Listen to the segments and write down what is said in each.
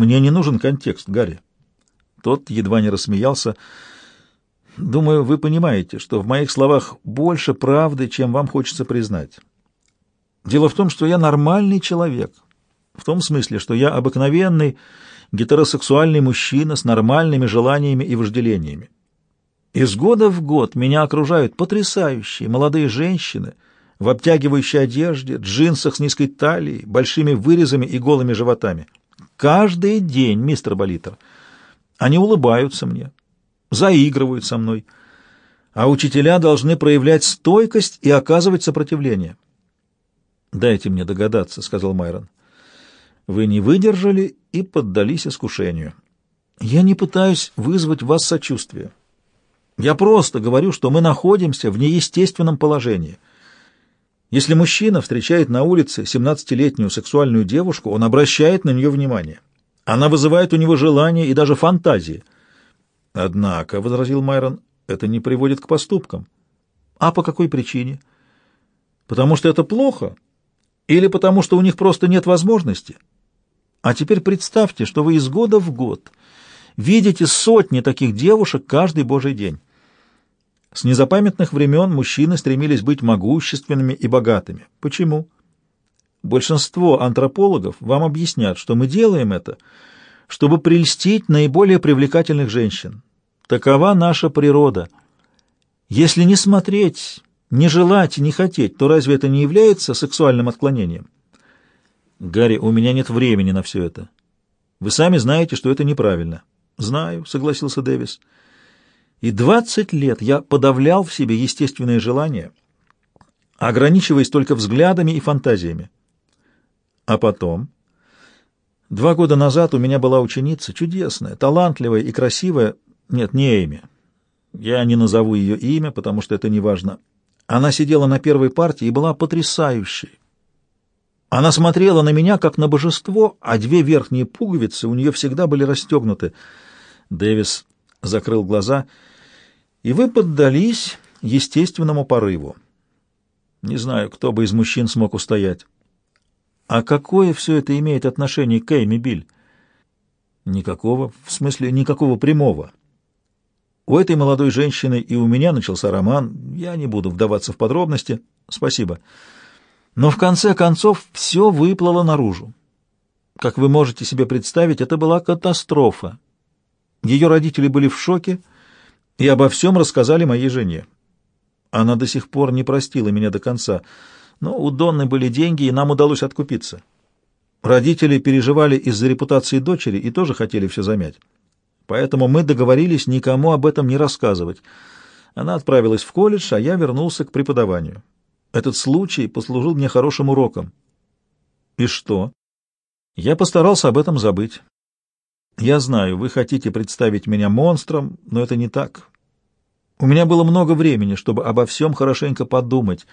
Мне не нужен контекст, Гарри. Тот едва не рассмеялся. Думаю, вы понимаете, что в моих словах больше правды, чем вам хочется признать. Дело в том, что я нормальный человек. В том смысле, что я обыкновенный гетеросексуальный мужчина с нормальными желаниями и вожделениями. Из года в год меня окружают потрясающие молодые женщины в обтягивающей одежде, джинсах с низкой талией, большими вырезами и голыми животами. Каждый день, мистер Болитер, они улыбаются мне, заигрывают со мной, а учителя должны проявлять стойкость и оказывать сопротивление. «Дайте мне догадаться», — сказал Майрон. «Вы не выдержали и поддались искушению. Я не пытаюсь вызвать в вас сочувствие. Я просто говорю, что мы находимся в неестественном положении. Если мужчина встречает на улице 17-летнюю сексуальную девушку, он обращает на нее внимание. Она вызывает у него желание и даже фантазии. Однако, — возразил Майрон, — это не приводит к поступкам. А по какой причине? Потому что это плохо? Или потому что у них просто нет возможности? А теперь представьте, что вы из года в год видите сотни таких девушек каждый божий день. С незапамятных времен мужчины стремились быть могущественными и богатыми. Почему? Большинство антропологов вам объяснят, что мы делаем это, чтобы прельстить наиболее привлекательных женщин. Такова наша природа. Если не смотреть, не желать и не хотеть, то разве это не является сексуальным отклонением? Гарри, у меня нет времени на все это. Вы сами знаете, что это неправильно. Знаю, согласился Дэвис. И двадцать лет я подавлял в себе естественные желания, ограничиваясь только взглядами и фантазиями. А потом... Два года назад у меня была ученица, чудесная, талантливая и красивая. Нет, не Эми. Я не назову ее имя, потому что это не важно. Она сидела на первой партии и была потрясающей. Она смотрела на меня, как на божество, а две верхние пуговицы у нее всегда были расстегнуты. Дэвис закрыл глаза, и вы поддались естественному порыву. Не знаю, кто бы из мужчин смог устоять. А какое все это имеет отношение к Эйми Биль? Никакого, в смысле, никакого прямого. У этой молодой женщины и у меня начался роман. Я не буду вдаваться в подробности. Спасибо. Но в конце концов все выплыло наружу. Как вы можете себе представить, это была катастрофа. Ее родители были в шоке и обо всем рассказали моей жене. Она до сих пор не простила меня до конца, но у Донны были деньги, и нам удалось откупиться. Родители переживали из-за репутации дочери и тоже хотели все замять. Поэтому мы договорились никому об этом не рассказывать. Она отправилась в колледж, а я вернулся к преподаванию. Этот случай послужил мне хорошим уроком. И что? Я постарался об этом забыть. Я знаю, вы хотите представить меня монстром, но это не так. У меня было много времени, чтобы обо всем хорошенько подумать.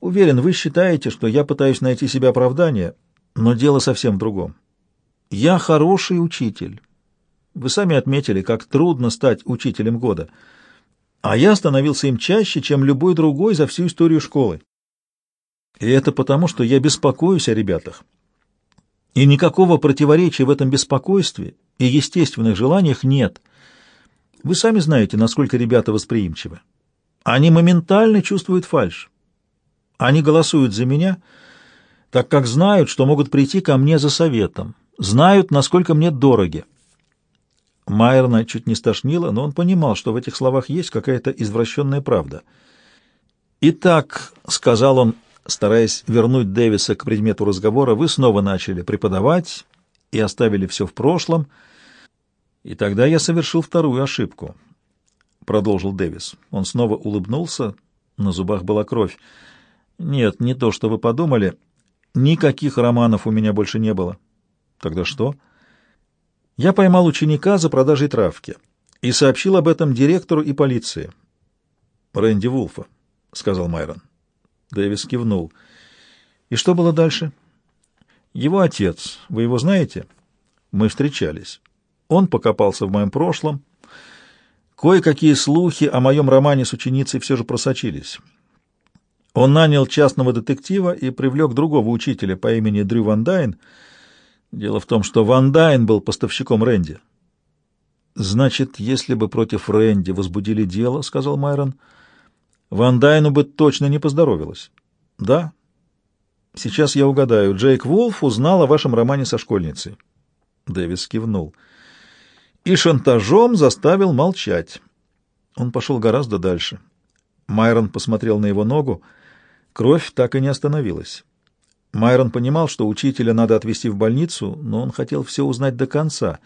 Уверен, вы считаете, что я пытаюсь найти себе оправдание, но дело совсем в другом. Я хороший учитель. Вы сами отметили, как трудно стать учителем года — а я становился им чаще, чем любой другой за всю историю школы. И это потому, что я беспокоюсь о ребятах. И никакого противоречия в этом беспокойстве и естественных желаниях нет. Вы сами знаете, насколько ребята восприимчивы. Они моментально чувствуют фальшь. Они голосуют за меня, так как знают, что могут прийти ко мне за советом, знают, насколько мне дороги. Майерна чуть не стошнило, но он понимал, что в этих словах есть какая-то извращенная правда. «Итак», — сказал он, стараясь вернуть Дэвиса к предмету разговора, — «вы снова начали преподавать и оставили все в прошлом. И тогда я совершил вторую ошибку», — продолжил Дэвис. Он снова улыбнулся, на зубах была кровь. «Нет, не то, что вы подумали. Никаких романов у меня больше не было». «Тогда что?» Я поймал ученика за продажей травки и сообщил об этом директору и полиции. «Рэнди Вулфа», — сказал Майрон. Дэвис кивнул. «И что было дальше?» «Его отец. Вы его знаете?» «Мы встречались. Он покопался в моем прошлом. Кое-какие слухи о моем романе с ученицей все же просочились. Он нанял частного детектива и привлек другого учителя по имени Дрю Ван Дайн — Дело в том, что Ван Дайн был поставщиком Рэнди. Значит, если бы против Рэнди возбудили дело, — сказал Майрон, — Ван Дайну бы точно не поздоровилось. Да. Сейчас я угадаю. Джейк Вулф узнал о вашем романе со школьницей. Дэвис кивнул. И шантажом заставил молчать. Он пошел гораздо дальше. Майрон посмотрел на его ногу. Кровь так и не остановилась. Майрон понимал, что учителя надо отвезти в больницу, но он хотел все узнать до конца.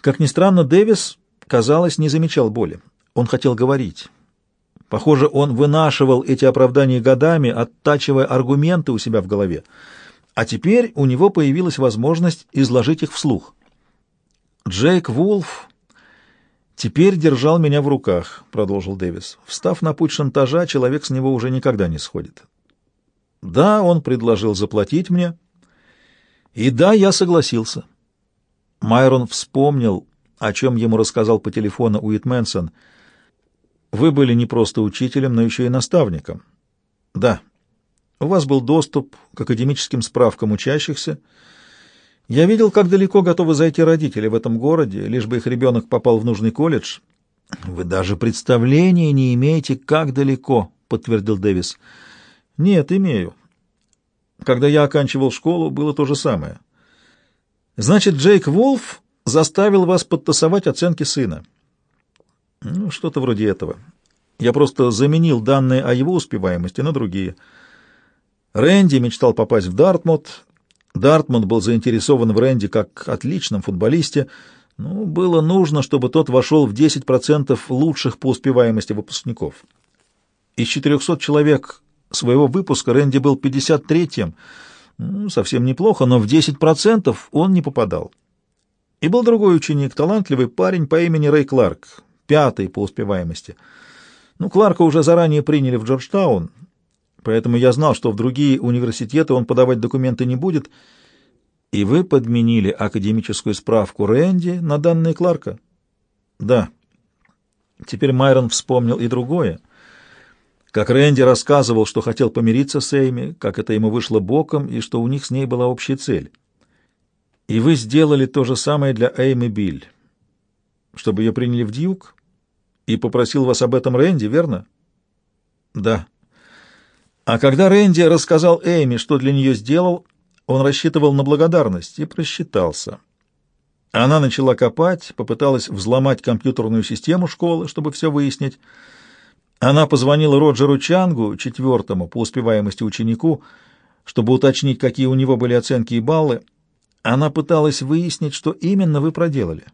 Как ни странно, Дэвис, казалось, не замечал боли. Он хотел говорить. Похоже, он вынашивал эти оправдания годами, оттачивая аргументы у себя в голове. А теперь у него появилась возможность изложить их вслух. Джейк Вулф теперь держал меня в руках, продолжил Дэвис. Встав на путь шантажа, человек с него уже никогда не сходит. Да, он предложил заплатить мне, и да, я согласился. Майрон вспомнил, о чем ему рассказал по телефону Уит Мэнсон. Вы были не просто учителем, но еще и наставником. Да. У вас был доступ к академическим справкам учащихся. Я видел, как далеко готовы зайти родители в этом городе, лишь бы их ребенок попал в нужный колледж. Вы даже представления не имеете, как далеко, подтвердил Дэвис. Нет, имею. Когда я оканчивал школу, было то же самое. Значит, Джейк Волф заставил вас подтасовать оценки сына. Ну, что-то вроде этого. Я просто заменил данные о его успеваемости на другие. Рэнди мечтал попасть в Дартмут. Дартмут был заинтересован в Рэнди как отличном футболисте. Ну, было нужно, чтобы тот вошел в 10% лучших по успеваемости выпускников. Из 400 человек своего выпуска Рэнди был 53-м, ну, совсем неплохо, но в 10% он не попадал. И был другой ученик, талантливый парень по имени Рэй Кларк, пятый по успеваемости. Ну, Кларка уже заранее приняли в Джорджтаун, поэтому я знал, что в другие университеты он подавать документы не будет. И вы подменили академическую справку Рэнди на данные Кларка? Да. Теперь Майрон вспомнил и другое как Рэнди рассказывал, что хотел помириться с Эйми, как это ему вышло боком, и что у них с ней была общая цель. И вы сделали то же самое для Эйми Биль, чтобы ее приняли в Дьюк, и попросил вас об этом Рэнди, верно? Да. А когда Рэнди рассказал Эйми, что для нее сделал, он рассчитывал на благодарность и просчитался. Она начала копать, попыталась взломать компьютерную систему школы, чтобы все выяснить, она позвонила Роджеру Чангу, четвертому по успеваемости ученику, чтобы уточнить, какие у него были оценки и баллы. Она пыталась выяснить, что именно вы проделали.